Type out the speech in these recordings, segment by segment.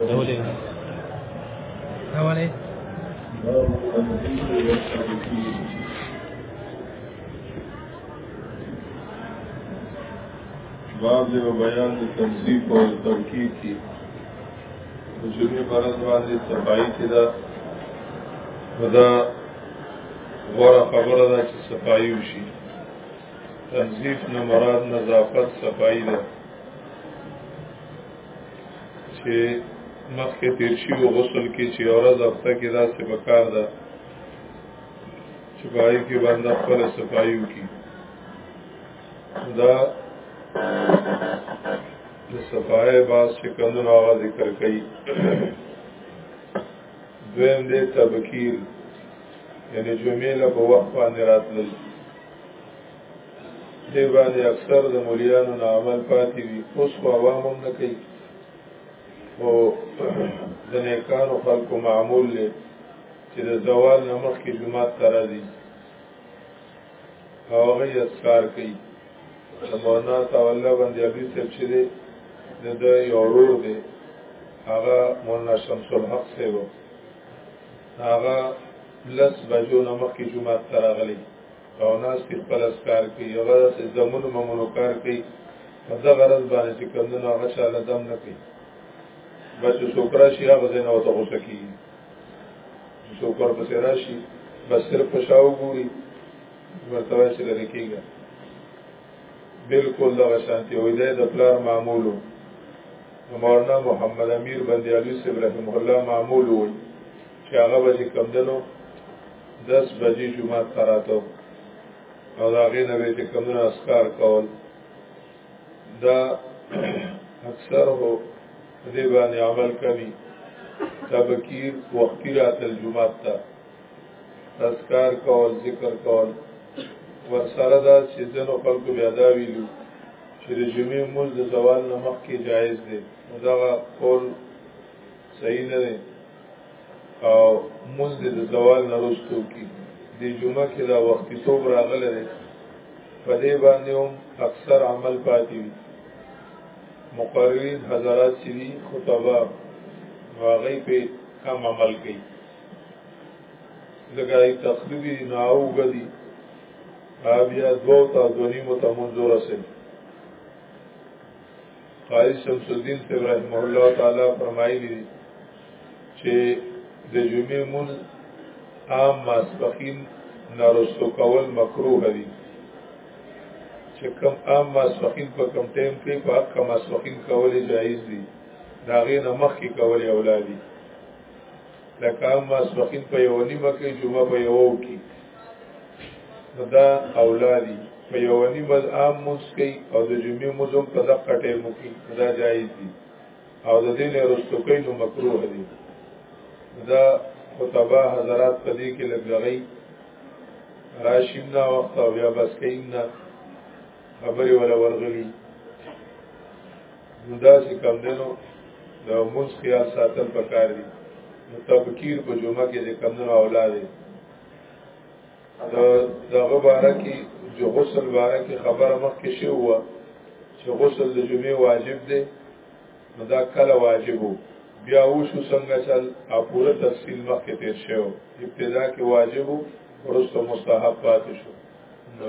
دولې دولې باب دی بیان د تنظیف او ترکیب کی جمعه برز باندې صفائی کې دا دا غوره خبره ده چې صفائی وشي تنظیف نه مراد نظافت صفائی ده چې مخکې تیر شي او غسل کې چې اورز هفته کې دا څه بکار ده چې پای کې باندې خپل صفایي وکړي دا د صفای باز چې کمون هغه ذکر کوي دویم دې تبکیر یعنی جمعې له په وخت باندې راتلل دی باندې اکثر د مليانو نه عمل پاتې وي اوس خو عوام هم نه کوي او د نیکانو خلکو معمول دی چې د زوال نه مخکې جماعت ته راځي او هغه یې اذکار کوي د مولانا تعالی باندې ابي صاحب چې دی د ده یو ورور دی هغه مولانا شمس الحق صاحب هغه لس بجو نه مخکې جماعت ته راغلی او ناس کې خپل اسکار کې یو ورځ زمونو ممونو کار کوي په دا غرض باندې چې کمونه هغه چا له دم نه کوي بس شکرا شي هغه ځای نه وته غوسه کیږي شکر په سره شي بس صرف پښاو ګوري ورته چې لري کیږي بالکل دا شانتي وې ده د پلار معمولو مولانا محمد امیر بندیالی صاحب رحمه الله معمول وي چې هغه به چې کوم دنو دس بجې جمعه ته راتو او د هغې نه به چې کوم دنو اسکار کول دا اکثر هو دې باندې عمل کوي تبکیر وقتی راتل جمعه ته اسکار کول ذکر کول ورسره دا چې ځنو خلکو بیا دا ویلو چې د جمعې مول د زوال نه مخکې جایز دی نو دغه قول صحیح نه دی او موږ د زوال نه رسټو کی د جمعه کې دا وختي توب راغله ده په دې باندې هم اکثر عمل پاتې وي مقررین حضرات چې دي خطبه واغې په کم عمل کوي لکه ای تخریبی دی ناو گدی بیا دو تا دونی متمنزو رسل قاری شمس الدین صاحب رحمه الله تعالی فرمایلی چې د جمعې مون عام ماسپخین نارستو کول مکروه دی چې کم عام ماسپخین په کم ټیم کې په حق ماسپخین کول جایز دی دا غي نه مخ کې کول اولادي لکه ما سوخین په یو نیمه کې جمعه په یو کې دا اولادي په یو نیمه عام موږ کوي او د جمعې موږ په دقه ټیم کې دا جایز دي او د دې نه رستو کوي نو مکروه دي دا خطبه حضرات په دې کې لګغي راشیم دا وخت او یا بس کین نه خبرې ولا ورغلي نو دا چې کم دنو د موږ خیال ساتل پکار دي نو تبکیر په جمعه کې چې کم دنو اولاد د دغه باره کې جو غسل باره کې خبره مخکې شي و چې غسل د جمعې واجب دی نو دا کله واجب وو بیا وشو څنګه چل او پوره تفصیل مخکې تیر شو ابتدا کې واجب وو ورسته مستحب پاتې شو نو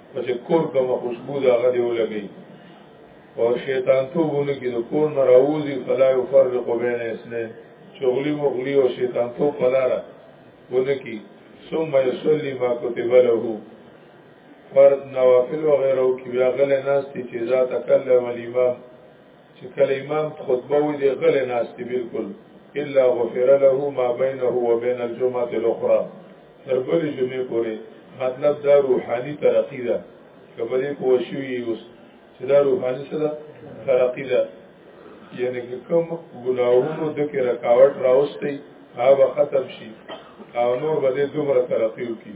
چې کور کوم خوشبو دا غدي ولګي او شیطان توبونه کې د کور نه راوځي فلا يفرق بين اسنه چغلی مغلی او شیطان تو پلاره ونکی ثم يصلي ما كتب له فرض نوافل وغيره کې بیا غل ناس چې ذات کله ولې امام چې کله امام خطبه وي دی غل ناشتي بالکل الا غفر له ما بينه وبين الجمعه الاخرى تر بلې جمعې پورې مطلب دا روحاني ترقی ده کبرې کو شوی اوس چې دا روحاني سره ترقی ده یعنی کوم ګناهونو د کې رکاوټ راوستي هغه ختم شي او نور به دومره ترقی وکړي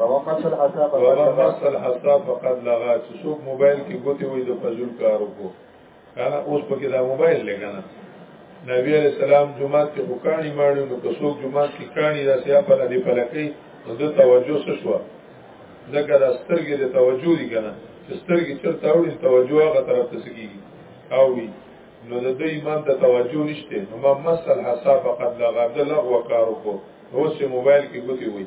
ومس الحساب ومس الحساب فقد لغا چې څوک موبایل کې ګوتې وې د فزول کار وکړو کنه اوس پکې دا موبایل لګنه نبی علیہ السلام جمعات کې وکانی ماړو نو که څوک جمعات کې کانی دا سیا په لدی پلکې نو د توجه څه شو ځکه دا سترګې د توجه دي کنه چې سترګې چرته وړي توجه هغه طرف ته سکیږي او وی نو د دې ایمان ته توجه نشته نو ما مسل حساب قد لغا د لغو کارو کو اوس موبایل کې ګوتې وې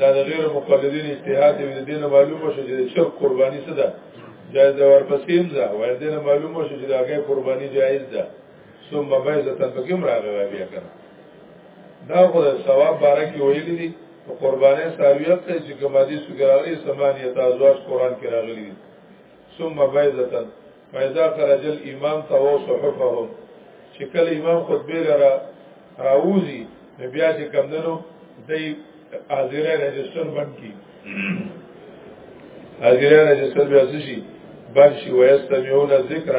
دا د غیر مقلدین اجتهاد دی د دین معلومه شو چې شرک قرباني څه ده جایز ده ورپسې هم ده وای دین معلومه شو چې دا غیر قرباني جایز ده ثم بیزه تنبکم راغلی بیا کنه دا خو د ثواب باره کې ویل دي په قربانې ساویت ته چې کوم حدیث کې راغلي سمانیت ازواج قران کې راغلي ثم بیزه فاذا خرج الامام تو صحفه چې کله امام خطبه لرا راوزی بیا چې کمندنو دای حاضر رجستر بند کی حاضر رجستر بیا شي بند شي ويستمعون الذکر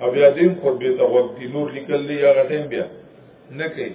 او بیا دین خطبه ته وقت دی نور لیکل دی هغه ټیم بیا نه کوي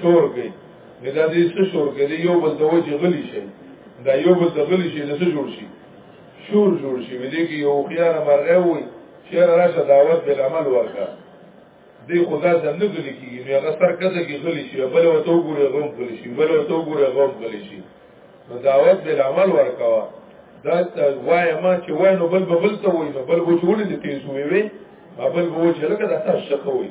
شور کوي دا دې څه شور کوي یو بل دوه چې غلي شي دا یو بل د غلي شي نه څه جوړ شي شور جوړ شي ولې کې یو خيار مرغه وي چې راشه دعوت بل عمل ورکا دې خدا څنګه غلي کیږي نو هغه سر کده کې غلي شي بل وته وګوره غوم غلي شي بل وته وګوره غوم غلي شي نو دعوت بل عمل ورکا دا وای ما چې وای نو بل بل ته وای نو بل وچولې دې تیز وي وي بل وچولې کده تاسو ښه کوي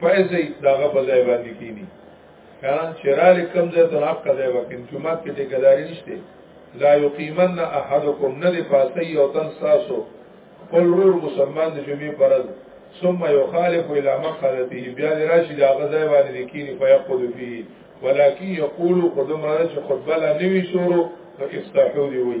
پیسې داغه په ځای باندې کینی کاران چرال کم ځای ته حق ځای وکین جمعه کې ټیکداري نشته لا یقیمن احدکم ندی پاسې او تن ساسو قل رور مسلمان د جمعې پرد ثم يخالف الى مقالته بیا راشي دا غزای باندې کینی فیقود فيه ولكن يقول قدم راځي خطبه لا نوي شروع نو استحو دی وي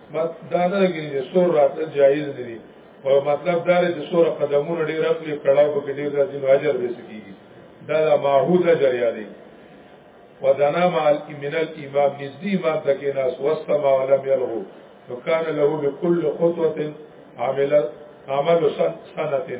دا نه لګي چې سور راتل جایز دي او مطلب دا دی چې سور قدمونه ډیر خپل کړهو په کې ډیر راځي نو اجر به سکیږي دا د معهود اجر یادې ودنا مع من الامام نزدی ما تکې ناس واستما ولم يرغو وكان له بكل خطوه عمل عمل سنه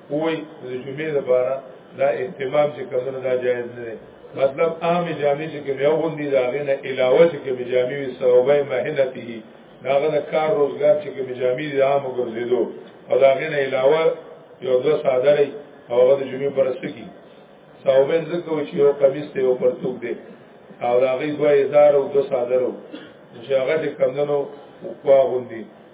کوی د جمعې لپاره دا اهتمام چې کمنو دا جایز نه دی مطلب عام جامع چې کوم یو غوندي دا غنه علاوه چې کوم جامع وي سببه مهنته دا غنه کار روزګار چې کوم جامع دي عام ګرځیدو او دا غنه علاوه یو د ساده لري او هغه د جمعې پرسته کی سببه ځکه چې یو قمیص ته یو پرتوک دی او دا غي دوه هزار او دوه ساده لرو چې هغه چې کمنو وکوا غوندي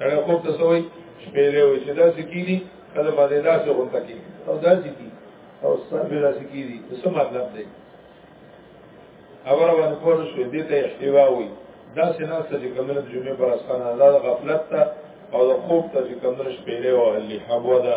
هغه خوب ته سوې شپې له وې چې دا سکینی کله باندې دا څه ورته کی او دا سکی او سبب را سکی دي څه مطلب دی اور باندې پوه شو دې ته احتوا وي دا سنا څه چې کمنه جمعه پر اسانه دا غفلت ته او د خوب ته چې کمنه شپې له وهلې حبوا ده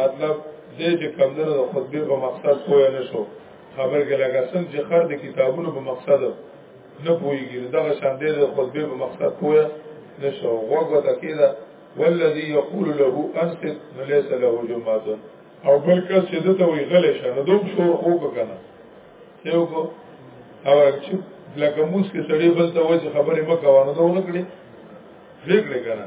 مطلب دې چې کمندونو د خطبه په مقصد پوه نه شو خبر کې لګا څنګه چې خر د کتابونو په مقصد نه پويږي دا شان دې د خطبه په مقصد پوه نه شو وګو تکیدا والذي يقول له انصت ليس له جمعه او بل کس چې دته وی غلې شه نو دوم شور او کنه یو کو او چې لکه موس کې سړی بل ته وځي خبرې مکه وانه دوه کړې فکر کنه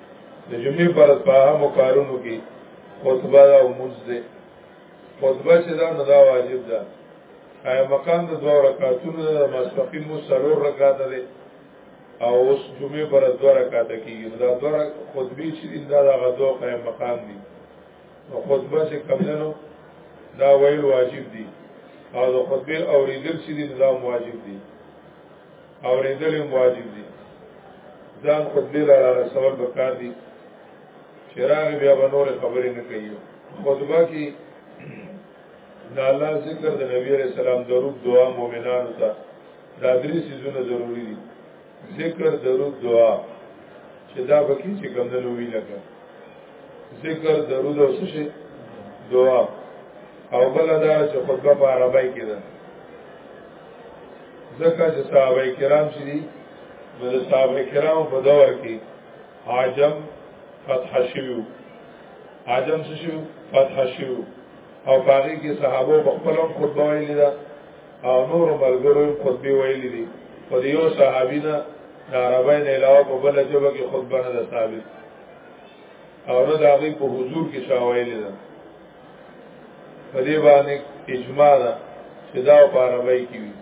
د جمعې پر پاهمو کارونو کې خطبه او منځ ده خطبه چې دا نه دا واجب ده آیا مقام د دوه رکعاتونو د مستقیم مو سلور رکعات ده او اوس جمعې پر دوه رکعات کېږي دا دوه خطبه چې دا د غدو قائم مقام دي او خطبه چې کمنو دا ویل واجب دي او د خطبه اوریدل چې دا واجب دي او ریدل واجب دي ځان خو دې لاره رسول وکړ دي چې راغی بیا به نور خبرې نه کوي خطبه کې د الله ذکر د نبی عليه السلام درود دعا مؤمنانو ته دا درې سيزونه ضروری دي ذکر درود دعا چې دا پکې چې کوم نه لوي لګا ذکر درود او څه دعا او بل دا چې خطبه په عربی کې ده ځکه چې صحابه کرام چې دي نو د صحابه کرام په دور کې عجم فتح شوی عجم څه شو فتح شو او پاره کې صحابه په خپل خطبه ویلي دا او نور ملګرو خطبه ویلي دي په یو صحابي نه د عربی نه علاوه په بل ژبه کې خطبه نه ثابت او نه د هغه په حضور کې شاویل ده په دې باندې اجماع ده چې دا په عربی کې وي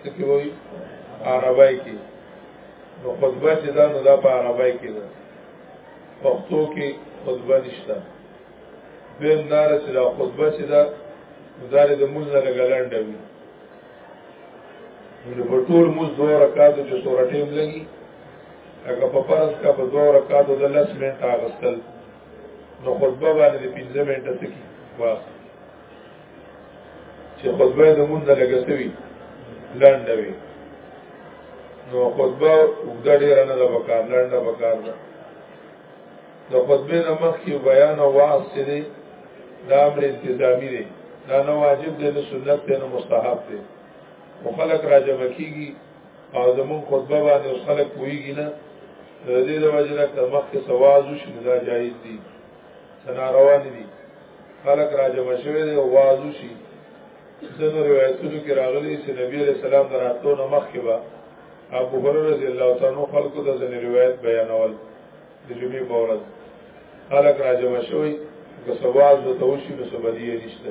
څه کې وي عربی کې نو خطبه چې دا نو دا په عربی کې ده پښتو کې خطبه نشته دویم دار چې دا خطبه چې دا مدارې د موږ نه لګلنډه وي نو په ټول موږ دوه رکعات چې سورټیم لګي هغه په فرض کا په دوه رکعاتو د لس منټه اغستل نو خطبه باندې د پنځه منټه سکی واس چې خطبه د مونږ لګسوي لاندې وي نو خطبه وګړه ډیر نه ده وکړ لاندې وکړ د خطبه د مخ کې بیان او واس چې دی دا امر انتظامی دی دا نه واجب دی نه سنت دی نه مستحب دی مخالک راجمه کیږي او زمون خطبه باندې اوس خلک کویږي نه د دې د وجه نه که مخکې سواز وشي نو دا جایز دي څه ناروا نه دي خلک راجمع شوي دي او واز وشي ځینو روایتونو کې راغلي چې نبی علیه السلام د راتلو نه مخکې به ابو هرره رضی الله تعالی عنہ خلکو ته ځینې روایت بیانول د جمعې په ورځ خلک راجمع شوي که سواز به ته وشي نو څه بدیه نشته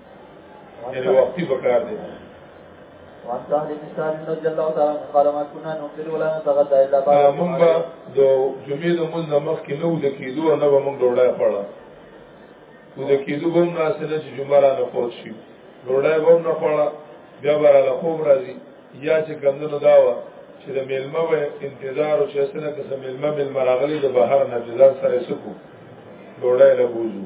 یعنی وقتی پکار دی وان صاحب مثال رضی الله تعالی عنہ قال ما كنا نقل ولا نتغدى الا بعد من با د جمعې د مونږ مخ کې نو د کېدو نه به مونږ ډوړای پړه نو د کېدو به مونږ ناسنه چې جمعه را نه فوت شي ډوړای به نه پړه بیا به را خوب راځي یا چې کمندونو دا و چې د میلمه به انتظار او چې سره که سم میلمه مل مراغلی د بهر نه جزا سره سکو ډوړای له بوزو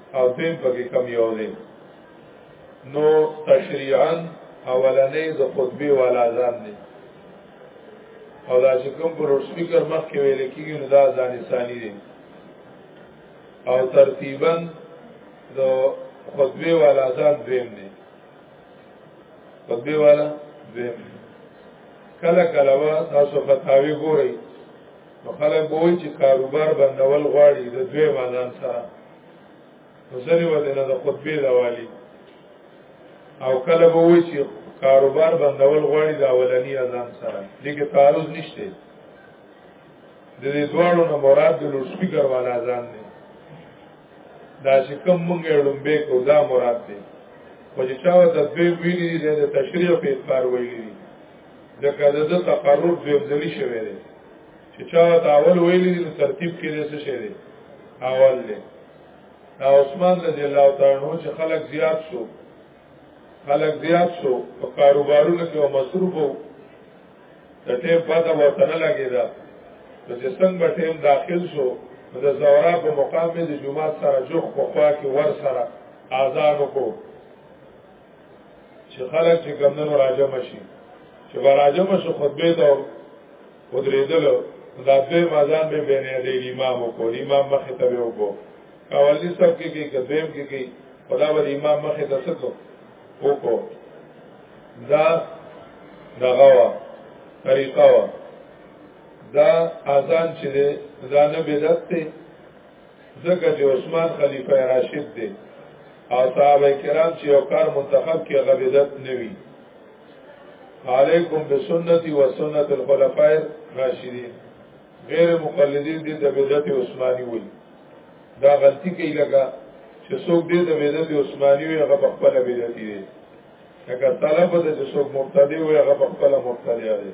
او دویم پکې کم یو دی نو تشریعا اولنې د خطبه والا ځان دی او دا چې کوم پر سپیکر مخ کې ویل کېږي نو دا ځان ثاني دی او ترتیبا د خطبه والا ځان دویم دی خطبه والا دویم کله کله وا تاسو فتاوی ګورئ نو خلک وایي چې کاروبار بندول غواړي د دوی مازان سره نو ځنې ودنه د خطبه لوالي او کله به وایي چې کاروبار بندول غواړي د اولنی اذان سره دې کې تعارض نشته د دې دواړو نه مراد د لوډ سپیکر والا اذان دی دا چې کوم مونږ لومبه کو دا مراد دی خو چې چا د دوی ویلي د تشریح په اعتبار ویلي لکه د د تقرر دویم ځلی شوی دی چې چا ته اول ویلی دی نو ترتیب کې دی څه شی دی اول دی دا عثمان رضی الله تعالی عنہ چې خلک زیات شو خلک زیات شو په کاروبارونو کې او مصروف وو د ټیم پاته ورته نه لګېده نو چې څنګه ټیم داخل شو نو د زورا په مقام د جمعه سره جوخ په خوا کې ور سره آزاد وکړو چې خلک چې کمنو راجم شي چې راجم شو خطبه ته ودرېدل دا دوی مازان به بینه دی امام کو امام مخ ته به وکړو اولی سب کې کې کدیم کې کې خدا به امام مخ ته سکو وکړو دا دغه وا طریقه وا دا اذان چې دا نه بدعت ځکه چې عثمان خلیفہ راشد دی او صحابه کرام چې یو کار منتخب کې غبیدت نوي علیکم بسنتی و سنت الخلفاء راشدین غیر مقلدین دې د بدعت عثماني وي دا غلطي کوي لکه چې څوک دې د بدعت عثماني وي هغه خپل بدعت دی لکه طلب د څوک مبتدی وي هغه خپل مبتدی دی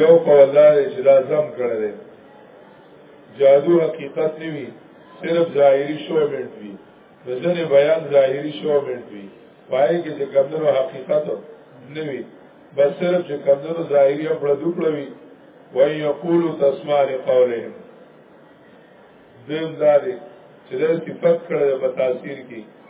یو قول دا دی چې دا زم کړی دی جادو حقیقت نه وي صرف ظاهري شومنټ وي د ځنې بیان ظاهري شومنټ وي پای کې چې کمدنو حقیقت نه وي بس صرف چې کمدنو ظاهري هم پړه دوکړه وي وای یقول تسمع لقولهم دیم دا دی چې دا صفت کړی په تاثیر کې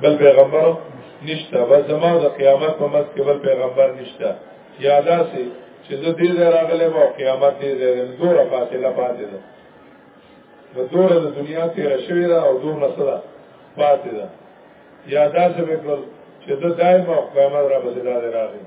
بل پیغمبر نشته بس زما د قیامت په مس کې بل پیغمبر نشته یادا سي چې زه دې ځای راغلم او قیامت دې ځای راغلم دوره فاصله پاتې ده نو دوره د دنیا تیره شوې ده او دوه مسله پاتې ده یادا سي وکړل چې زه دایم او قیامت را پسې دا راغلم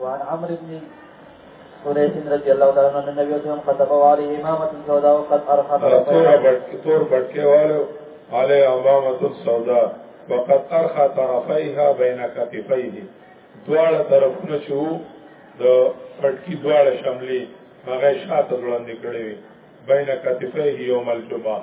وعن عمر بن حنيف رضي الله تعالى عنه النبي صلى الله عليه وسلم خطب عليه امامه سوداء وقد ارخى تور بټکه والو عليه امامه سوداء وقد ارخى طرفيها بين كتفيه دواړه طرفونه شو د پټکی دواړه شاملې هغه شاته وړاندې کړې وي بین کتفه یوم الجمعه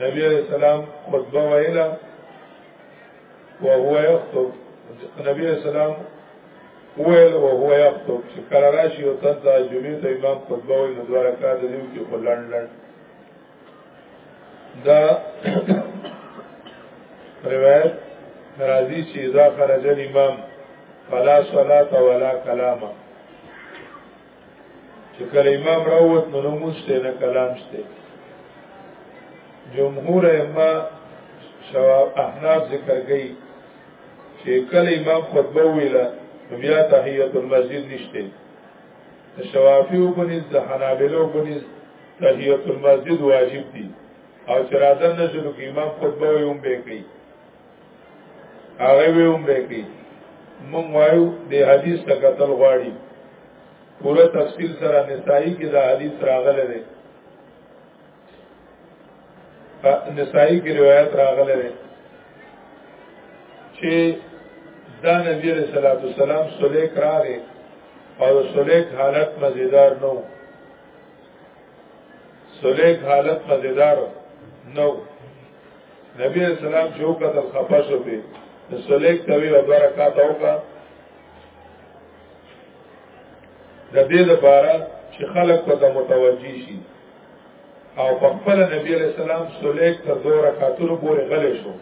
نبی علیہ السلام خطبه ویلا وهو یخطب نبی علیہ السلام ویل وهو یخطب چې کله راشي او تن ته جمعې ته امام خطبه ویل نو دوه رکعات دیو کې په لړ لړ دا روایت راځي چې اذا خرج الامام فلا صلاه ولا کلامه چې کله امام راووت نو لمونځ شته نه کلام شته جمهور ائمه شواب احناف ذکر کوي چې کله امام خطبه ویله بیا تحیت المسجد نشته شوافی او بنز د حنابلو بنز تحیت المسجد واجب دي او چې راځن نشو کې امام خطبه وي هم به کوي هغه به عمره کوي مونږ وایو د حدیث ته قتل غواړي پوره تفصیل سره نسائی کې دا حدیث راغلی دی نسائی کې روایت راغلی دی چې دا نبی علیہ الصلوۃ والسلام سلیک راغی او سلیک حالت مزیدار نو سلیک حالت مزیدار نو نبی اسلام چې وکړه خفه شو به سلیک توی او برکات اوکا د دې لپاره چې خلق په ته متوجي شي او په خپل نبی علیہ السلام سلیک ته دوه رکعاتونو پورې غلې شو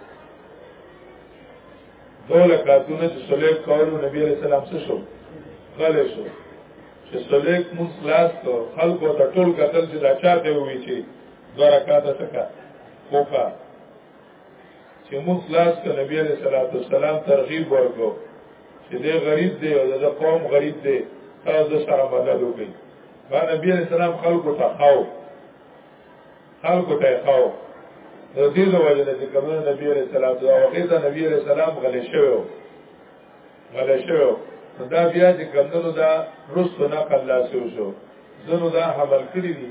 دوه رکعاتونه چې سلیک کولو نبی علیہ السلام څه شو غلې شو چې سلیک مون خلاص خلق ته ټول قتل چې دا چاته وی چې دو رکاته سکا خوکا چه مون خلاص که نبی علیہ السلام ترغیب ورکو چه ده غریب ده او ده قوم غریب ده او ده سره مدد وکړي ما نبی علیہ السلام خلقو تا خاو خلقو تا خاو نو دې د وجه نه چې کومه نبی عليه السلام دا وخت دا نبی عليه السلام غلې شوی غلې شوی دا بیا چې کومو دا رسو نه کلا شو شو زنو دا حمل کړی دي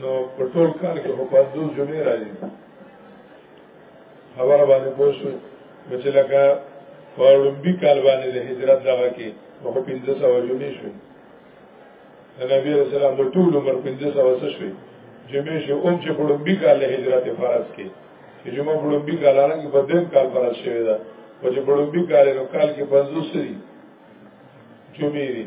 نو په ټول کال کې په پنځوس جمعې راځي خبره باندې پوه شو نو چې لکه په لومبي کال باندې د هجرت دغه کې نو په پنځه سوه جمعې شوې د نبي علیه السلام د ټول عمر پنځه سوه څه شوې جمعې شوې اوم چې په لومبي کال د هجرت فرض کې چې جمعه په لومبي کال هغه کې په دویم کال فرض شوې ده او چې په لومبي کال نو کال کې پنځوس دي جمعې دي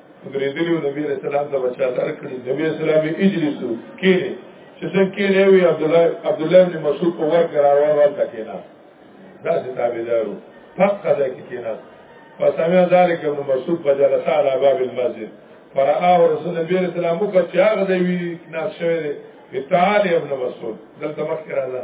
درېدلی نبی رسول الله د بچا دار کړی نبی رسول الله به اجلسو کینه چې څنګه کینه وی عبد الله عبد الله بن مسعود په ور قرار ور تکینا دا چې تابعدارو حق قضا کینا فسمع ذلك ابن مسعود فجلس على باب المسجد فرآه رسول نبی رسول الله مو کچا غدوی ناس شوی دی تعالی ابن مسعود دلته مخکره ده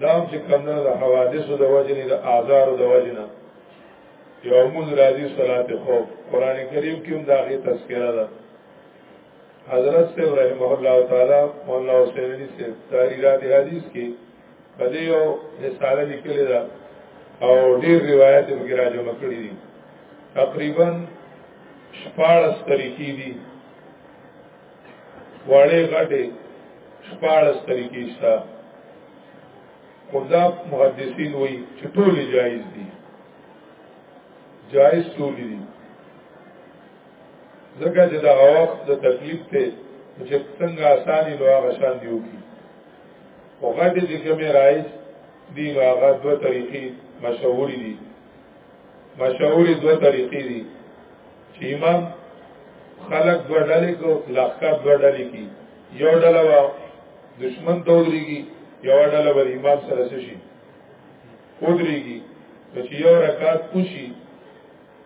دا چې کمنه د حوادثو د وجنې د آزارو د وجنه یو مول راځي صلات خوف قران کریم کې هم دا غي تذکرہ ده حضرت سے رحمه الله تعالی مولا حسین علی سے تحریرات حدیث کې بده یو رساله لیکلې ده او ډېر روایت یې وغیرہ جمع کړې دي تقریبا 14 طریقې دي وړې غټې شپاړس طریقې شته خدا محدثین وایي چې ټول جایز دي جایز ټول دي ځکه چې دا وخت د تکلیف ته چې څنګه اساني نو هغه شان دی وکي او غټې چې کومه راځي دی هغه دوه طریقې مشهورې دي مشهورې دوه طریقې دي چې امام خلق دوه ډلې کو لخر دوه ډلې کی یو ډله وا دشمن ته ودرېږي یو ډله ور امام سره شي ودرېږي چې یو رکعت پوشي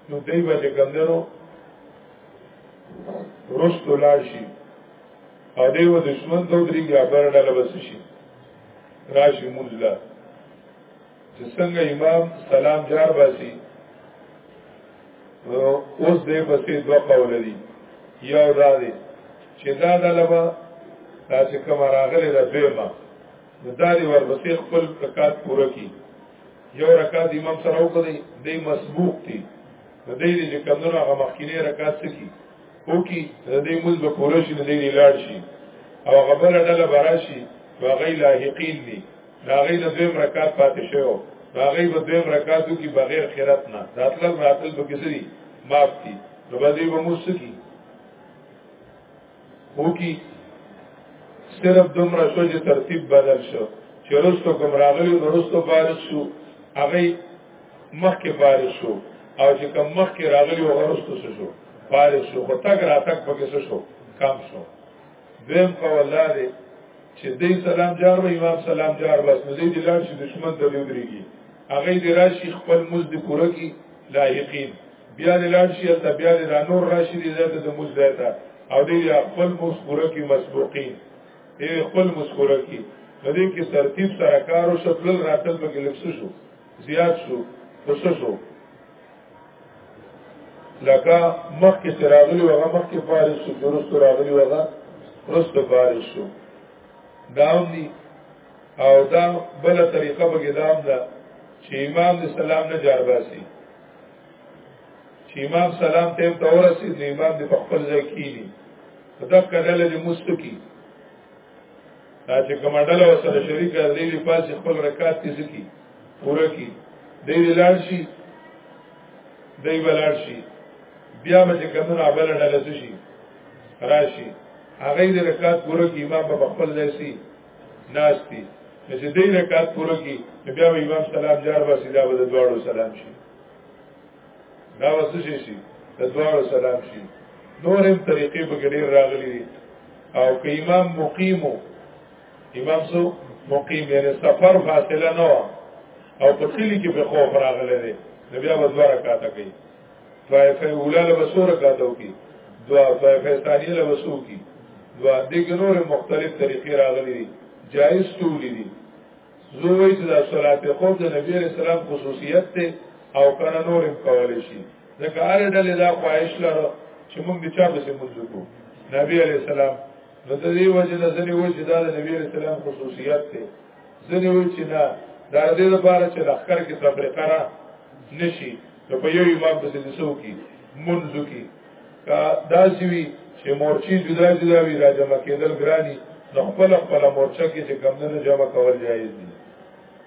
نو دوی به چې کمدنو رست لاړ شي او دوی به دشمن ته ودرېږي ابر ډله بس شي راشي مونږ لا چې څنګه امام سلام جار باسي اوس دې پسې دوه قول دي یو دا دی چې دا د لبا دا چې کوم راغلی دا دیمه نو دا دی ورپسې خپل رکعت پوره کی یو رکعت امام سره وکړي دې مسبوق دي د دې چې کمونو هغه مخکینی رکعت سکی او کی د دې مول به پوره شي د دې لاړ شي او هغه بل ډله براشي هغه لاحقین دي راغی د دویم رکعت پاتې شو راغی په دویم رکعاتو کې بغیر خیرت نه راتل راتل به کسری معاف کی نو باندې به موسکی هو کی صرف دومره شو چې ترتیب بدل شو چې رستو کوم راغلی نو رستو فارغ شو هغه مخکې فارغ شو او چې کوم مخکې راغلی هغه رستو شو فارغ شو خو تک راتک پکې شو کم شو دویم قول دا دی چې دې سلام جار و امام سلام جار بس نو دې دلار شي دشمن ته لودريږي هغه دې راشي خپل مز دې پوره کی لایقین بیا دې لار شي ته بیا دې نور راشي دې ذات د مز دیتا او دې خپل مز پوره کی مسبوقین دې خپل مز پوره کی دې کې ترتیب سره کارو شپل راتل په کې لکس شو زیات شو خوشو شو لکه مخکې چې راغلي وغه مخکې فارغ شو چې وروسته راغلي وغه وروسته فارغ شو دا هم دي او دا بله طریقه به کې دا هم ده چې امام د سلام نه جار باسي چې امام سلام ته ته ورسېد نو امام د خپل ځای کېږي دا کډل د مستو کې دا چې کومه ډله سره شریکه دی په خپل رکعت کې ځکه ورکی دی ولار شي دی ولار شي بیا به کمنو عبل ډله شي راشي هغه د رکعت پوره کې امام په خپل ځای سي ناشتي چې دې رکعت پوره کې بیا به امام سلام جار به سیدا به د دواړو سلام شي دا وسو شي شي د دواړو سلام شي نورم طریقې په ګډیر راغلي او که امام مقیمو امام سو مقیم یعنی سفر فاصله نه او په کلی کې په خوف راغله دي نبی هغه دوه رکعات کوي طائفه اوله له وسو رکعات کوي دوا طائفه ثانیه له وسو کوي دوا دغه نور مختلف طریقې راغلي دي جائز ټول دي زوی چې د صلات خوف د نبی رسول الله خصوصیت ته او کنه نور هم کولای شي ځکه هر ډلې دا خواهش لرو چې موږ بچا به سمون وکړو نبی علی السلام نو د دې وجه نه ځنې وایي چې دا د نبی رسول الله خصوصیت دی ځنې وایي چې نه دا د دې لپاره چې لخر کې تفریقه را نشي نو په یو امام پسې د سو کې منځو کې کا داسې وي چې مورچی جدا جدا وي را جمع کېدل ګراني نو خپل خپل مورچه کې چې کمونه جمع کول جایز دي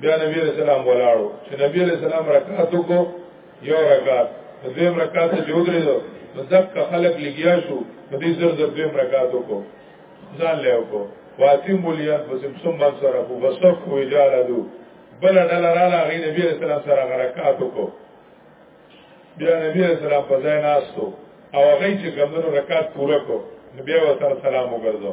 بیا نبی علیہ السلام ولاړو چې نبی علیہ السلام رکعات کو یو رکعات دویم رکعات چې ودرې دو مزک خلق لګیا شو په دې زر زر دویم رکعات کو ځان له کو واتی مولیان پس سم من سره کو وسف کو اجاله دو بل ډل را لا غي نبی علیہ السلام سره رکعات کو بیا نبی علیہ السلام په ځای ناستو او هغه چې ګمنو رکعات پوره کو نبی او سره سلام وګرځو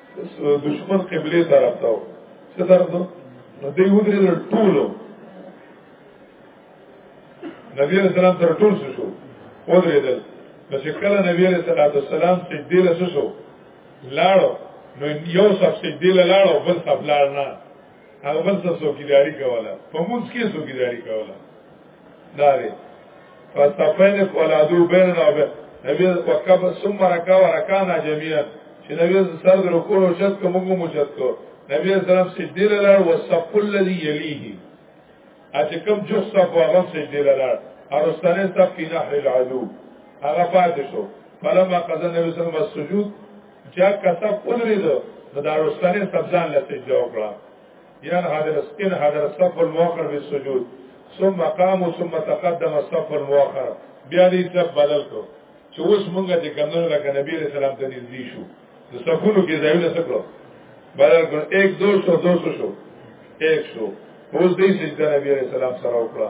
دشمن قبله طرف ته څه طرف ته نو دوی ودرېدل ټولو نبی علیہ السلام سره ټول شو ودرېدل نو چې کله نبی علیہ الصلوۃ والسلام سجدې له شو لاړو نو یو صف سجدې له لاړو بل صف لاړ نه هغه بل صف څوکیداری کوله په موږ کې څوکیداری کوله دا دی فاستفین فولادو بین او بین نبی وکب ثم رکا ورکانا جميعا چې نبی سر د رکوع او شت کوم موږ مشت کو نبی اسلام سجدی لاله او صف الذي يليه اته کوم جو صف او غم سجدی لاله ارستانه صف کی نحر العدو هغه پاتې شو فلما قضا نبی صلی الله سجود چا کتب قدرې دو دا ارستانه سبزان لته جو کړه یان حاضر سپین حاضر صف المؤخر بالسجود ثم قام ثم تقدم الصف المؤخر بیا دې صف بدل کو چې اوس مونږه د کمنو لکه نبی رسول الله ته نږدې شو د صفونو کې ځایونه سکو بدل کړ 1 200 200 شو 100 اوس دې سجده نبی رسول الله سره وکړه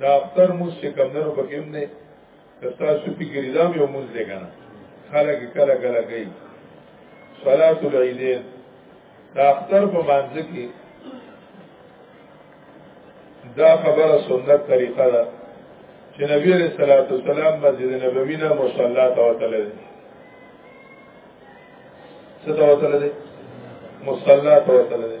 دا اختر موږ چې کوم نه پکې هم نه تاسو فکر دا یو موږ دی کنه خلک کله کله کوي صلات العیدین دا اختر په باندې کې دا خبره سنت طریقه ده چې نبی علیہ الصلوۃ والسلام مسجد نبوی نه مصلا ته وتل دي څه ته وتل دي مصلا ته وتل دي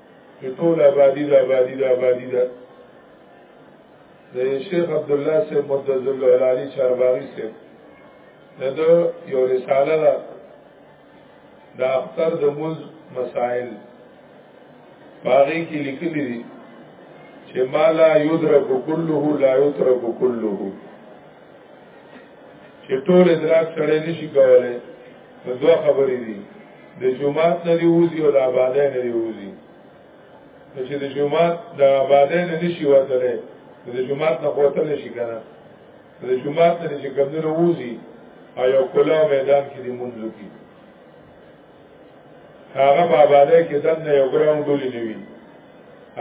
چې ټول آبادی د آبادی د آبادی ده د شیخ عبد الله سے مدذل العلی چارباغی سے دغه یو رساله ده د اختر د موز مسائل باغی کې لیکلي دي چې ما لا یدرک کله لا یترک کله چې ټول ادراک سره نشي کولای نو دوه خبرې دي د جمعات نه دی وځي او د آبادۍ نه دی وځي نو چې د جمعات د آبادۍ نه نشي وتلی نو د جمعات نه خوتل شي که نه د جمعات نه چې کمدنو وځي او یو کلا میدان کې دی مونږ کی هغه په آبادۍ کې دنه یو ګراوند ولې نه وي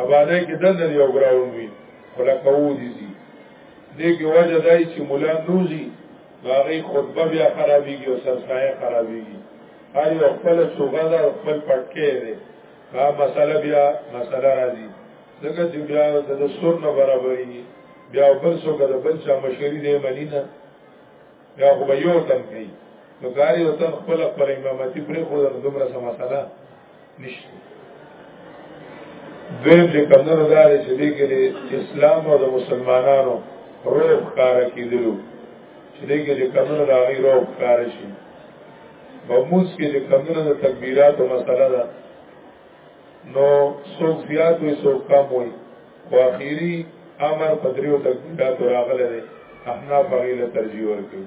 آبادۍ کې دنه یو ګراوند وي خلک وو دي دي دې کې وجه دای چې مولا نوزي هغه خطبه بیا خرابېږي او سرسایه خرابېږي هر یو خپل صوغه ده خپل پټکې ده دا مسله بیا مسله راځي ځکه چې بیا د دستور نه برابرېږي بیا بل څوک د بل چا مشوري دی مني نه بیا خو به یو تن کوي نو کار یو تن خپل خپل امامتي پرې خو د دومره سم مسله نشته دویم چې کمدنو دا دی چې دی کې د اسلام او د مسلمانانو روح کاره کېدلو چې دی کې چې کمدنو د هغې روح کاره شي په موس کې چې کمدنو د تکبیراتو مسله ده نو څوک زیات وي څوک کم وي خو اخري امر په دریو تکبیراتو راغلی دی احناف هغې له ترجیح ورکوي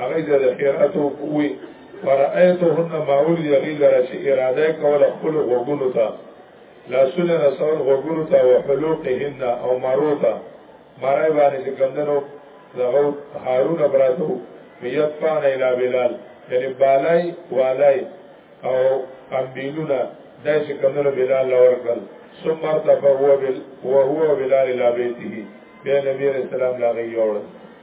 هغه د خیراتو کوی فرایتهن ماول یغی لره چې اراده کوله خپل غوګونو ته لاسونه رسول غوګونو ته او حلوقهن او مرو ته مرای باندې چې کمندنو دغه هارون براتو میت پان اله بلال یعنی بالای والای او امبیلونا دای چې کمندنو بلال لور کړ ثم ارتفع وهو بلال الى بيته بیا نبی رسول الله لغی یوړل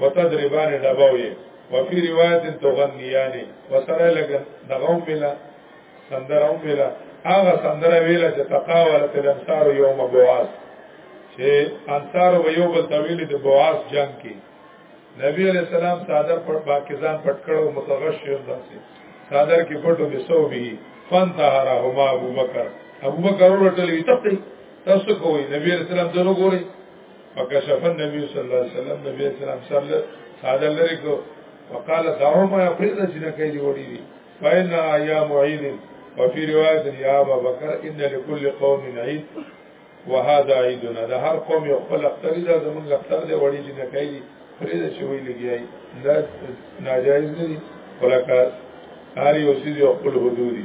وتدربان دباوی وفي روایت تغنیان وسره لګ دغوم بلا سندرو بلا هغه سندره ویله چې تقاولت الانصار یوم بواس چې انصار و یو بل طویل د بواس جنگ کې نبی علیہ السلام صادر پر پاکستان پټ کړو متغشر داسې صادر کې پټو به سو به فانتهرهما ابو بکر ابو بکر ورته لوي تخته تاسو کوی نبی علیہ السلام دنو ګوري فکشف النبي صلی الله علیه وسلم نبی اسلام سر له ساده لري کو وقال دعوما افريد چې نه کوي وړي دي فإن يا معيد وفي رواية يا أبا بكر إن لكل قوم عيد وهذا عيدنا ده هر قوم یو خپل اختر ده زمون اختر ده وړي چې نه کوي فريد چې وی لګي دا ناجایز نه دي ولکه هر یو سیز یو خپل حدودي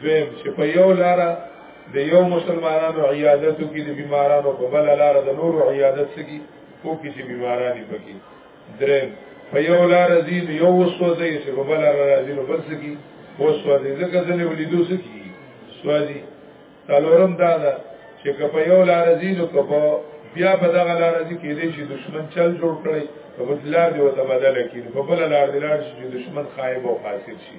دویم چې په یو لار د یو مسلمانانو عیادتو کې د بیمارانو په بل لار د نورو عیادت سګي او کې چې بیمارانی پکې دریم په یو لار ځي نو یو وسوځي چې په بل لار راځي نو بل سګي وسوځي ځکه ځنه ولیدو سګي سوځي تلورم دا ده چې په یو لار ځي نو په بیا په دغه لار ځي کې دې چې دشمن چل جوړ کړي په بل لار دی وته بدل کړي په بل لار دی لار چې دشمن خایب او خاسر شي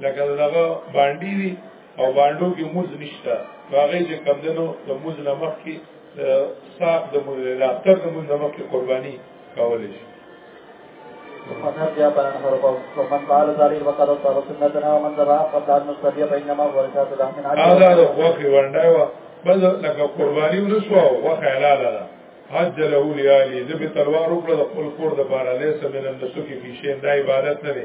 لکه دغه باندې دي او باندو کې موز نشته هغه چې کمدنو د موز نمک کې د صاحب د موز د اختر د موز نمک کې قرباني کول شي ومن قال ذلك وقد صار سنتنا ومن ذبح فقد نصلي بينما هو رشاد الاحسن هذا هو خوخي ورنډایو بل لکه قرباني ونسو او خوخه حلال ده حج له لیالی ذبی تلوار وکړه د خپل کور د بار علیه سمن النسکی فی شین دا عبادت نه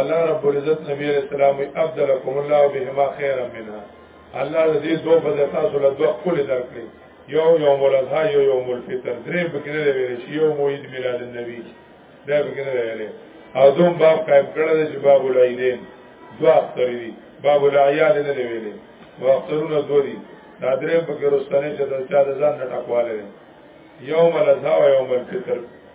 الله رب العزت نبی علیہ السلام ابدلکم الله بهما خیرا منها الله دې دوه بدل تاسو له دوه خپل درکړي یو یوم الاضحى یو یوم الفطر درې بکنه ویل شي یو موید میلاد النبی دا بکنه ویل او دوم باب قائم کړل چې باب العیدین دوا اختر دي باب العیال نه دی ویلي نو اخترونه دوه دي دا درې په کې رستنې چې د چا د ځان نه ټکواله یوم الاضحى او یوم الفطر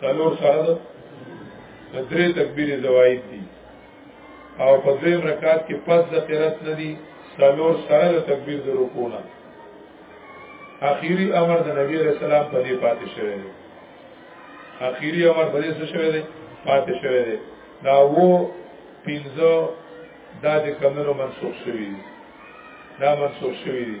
سلور سره ده د درې تکبیر زواید دي او په دې رکعات کې پس د قرات نه دي سلور سره د تکبیر د رکوع نه اخیری امر د نبی رسول الله په دې پاتې شوی دی اخیری امر په دې څه شوی دی پاتې شوی دی دا وو پینځه دا د کمنو منسوخ شوی دی دا منسوخ شوی دی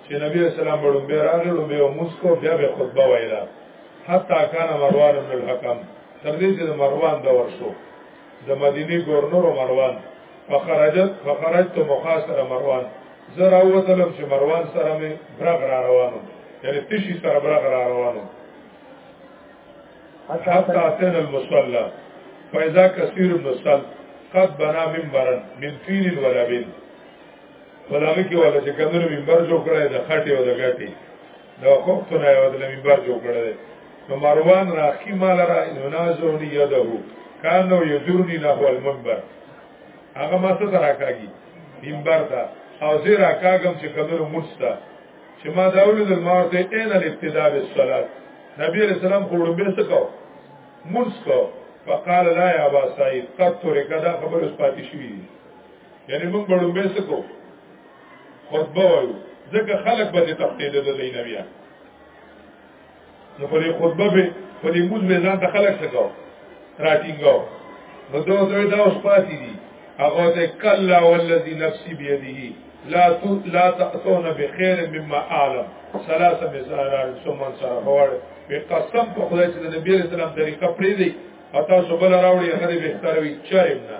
چې نبی اسلام په لومبه راغی لومبه او مسکو بیا به خطبه ویلا حتی کان مروان بن الحکم تر دې چې مروان دا ورشو د مدینه گورنر مروان فخرجت فخرجت مخاصر مروان زرا وتلم چې مروان سره مې برغ را روانو یعنی تشی سره برغ را روانو حتی اتن المصلى فاذا كثير من الصلاه قد بنا منبرا من طين ولا بن پرامه کې ولا چې کمنو منبر جوړ کړی د خټې او د غټې دا کوکته نه یو د منبر جوړ کړی نو مروان راخی مال را نازونی یده کانو یجرنی نحو المنبر هغه ما څه راکاږي منبر ته او زه راکاږم چې کمنو مستا چې ما دا ولې د مار ته عین الابتداء بالصلاه نبی علیہ السلام خو وربه څه کو مسکو فقال لا يا ابا سعيد قد ترك دا خبر اس پاتې شوی یعنی موږ به لومبې سکو خطبه وایو ځکه خلک به دې تقتیده د لینه بیا نو په دې خطبه به په دې موږ به ځان ته خلک سکو راټینګو نو دا دوی دا اوس پاتې دي هغه ته کلا والذي نفسي بيده لا تو لا تقطون بخير مما اعلم ثلاثه مثال ثم سره فور په قسم په خدای چې د نبی رسول الله طریقه پرې دی او تاسو بل راوړي هغه به بهتر وي چرېم نه